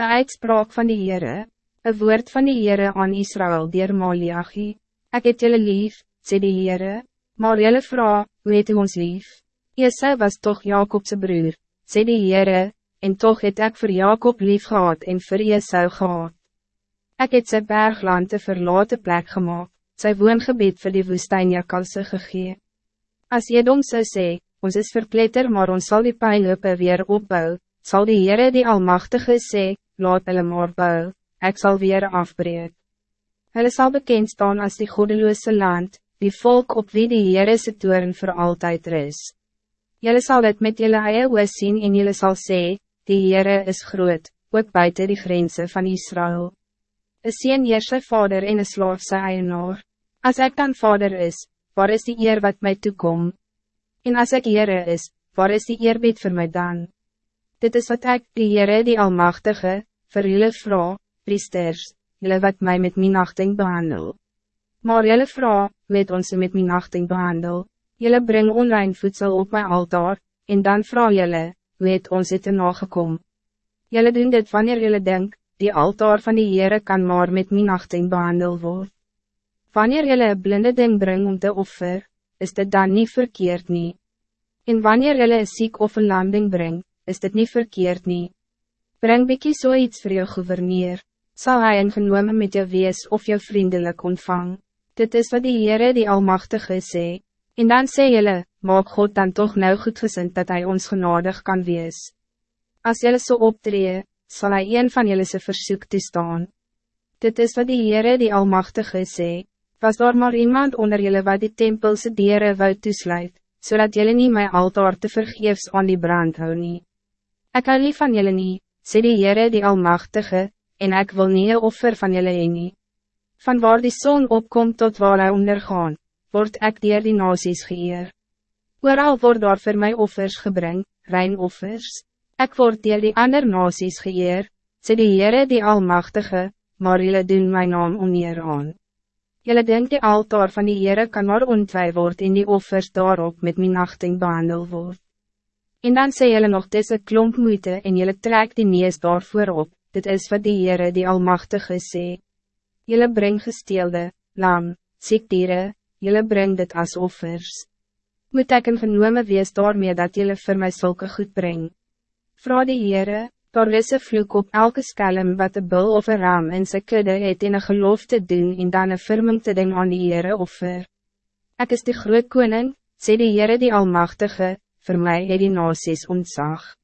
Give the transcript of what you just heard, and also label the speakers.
Speaker 1: Een uitspraak van die Heere, een woord van die Heere aan Israël dier Maliachi. Ek het julle lief, sê die Heere, maar julle vraag, hoe het ons lief? Esau was toch Jacobse broer, sê die Heere, en toch het ek voor Jacob lief gehad en voor Esau gehad. Ek het sy bergland een verlaten plek gemaakt, sy woongebied vir die woestijnjakalse gegee. As Edom zou sê, ons is verpletter maar ons zal die pijnlope weer opbouwen, zal die Heere die Almachtige sê, laat hulle maar bou, ek sal weer afbreek. Hulle sal bekend staan als die godeloose land, die volk op wie die Heere se toren voor altijd is. Julle sal dit met julle eie oos sien en julle sal sê, die Heere is groot, ook buiten die grenzen van Israël. Een sien eer sy vader en een slaaf sy eienaar. As ek dan vader is, waar is die eer wat mij toekom? En als ik Heere is, waar is die eerbied voor mij dan? Dit is wat ik, die Heere die Almachtige, vir julle vrouw, priesters, julle wat mij met minachting behandel. Maar julle vrouw, weet ons met minachting behandel, julle bring onrein voedsel op mijn altaar, en dan vrouw julle, weet ons het er nagekom. Julle doen dit wanneer julle denk, die altaar van die Heere kan maar met minachting behandel worden. Wanneer julle een blinde ding bring om te offer, is dit dan niet verkeerd nie. En wanneer julle een ziek of een landing brengt, is dit niet verkeerd niet. Breng bykie so iets vir jou gouverneur, sal hy ingenomen met jou wees of jou vriendelijk ontvang. Dit is wat die Heere die Almachtige sê, en dan sê jylle, maak God dan toch nou goedgesind dat hij ons genadig kan wees. Als jylle so optree, zal hij een van jylle se versoek toestaan. Dit is wat die Heere die Almachtige sê, was daar maar iemand onder jylle wat die tempelse dieren wou toesluit, zodat jullie niet mijn altaar te vergeefs aan die brand hou nie. Ek hou nie van jullie niet, sê die Heere die Almachtige, en ik wil nie een offer van julle heen nie. Van waar die zon opkomt tot waar hy ondergaan, word ek dier die nasies geëer. Ooral word daar vir my offers gebring, rein offers. Ek word dier die ander nasies geëer, sê die Heere die Almachtige, maar jullie doen mijn naam oneer aan. Jullie denkt die altaar van die Heere kan maar ontwij word en die offers daarop met minachting behandel word. En dan sê jylle nog dis een klomp moeite en jylle trek die nees daarvoor op, dit is wat die Heere die Almachtige sê. Jylle bring gesteelde, lam, siekdiere, jylle bring dit als offers. Moet ek een genome wees daarmee dat jylle vir my sulke goed breng? Vra die Heere, daar is een vloek op elke skelm wat een bul of een ram in sy kudde het en een geloof te doen en dan een firming te doen aan die Heere offer. Ek is die groot koning, sê die Heere die Almachtige, voor mij het die nasies ontzag.